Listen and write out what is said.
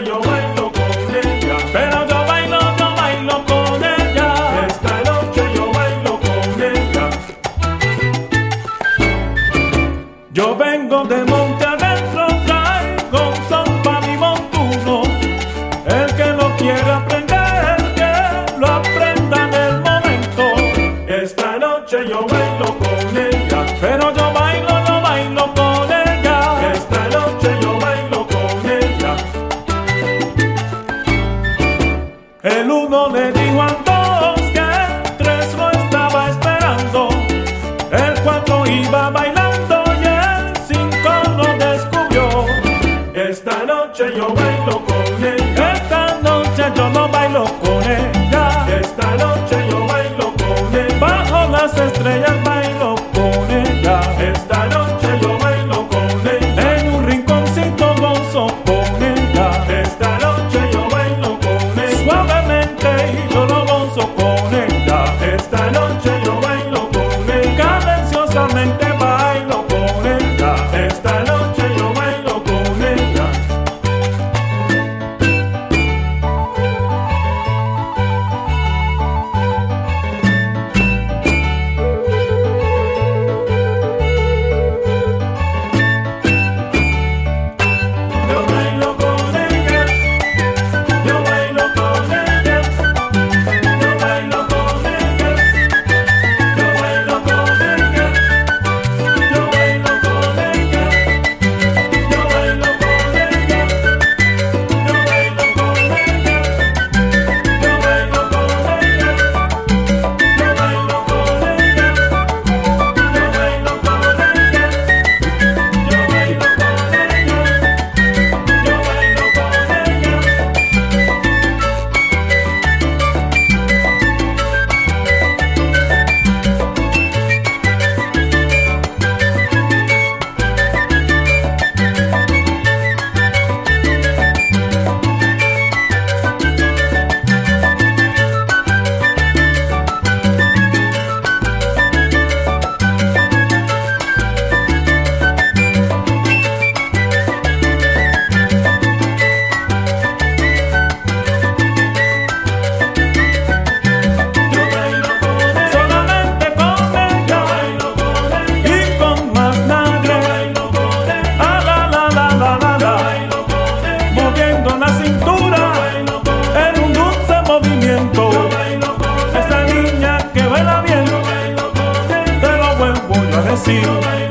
your way. Brasil.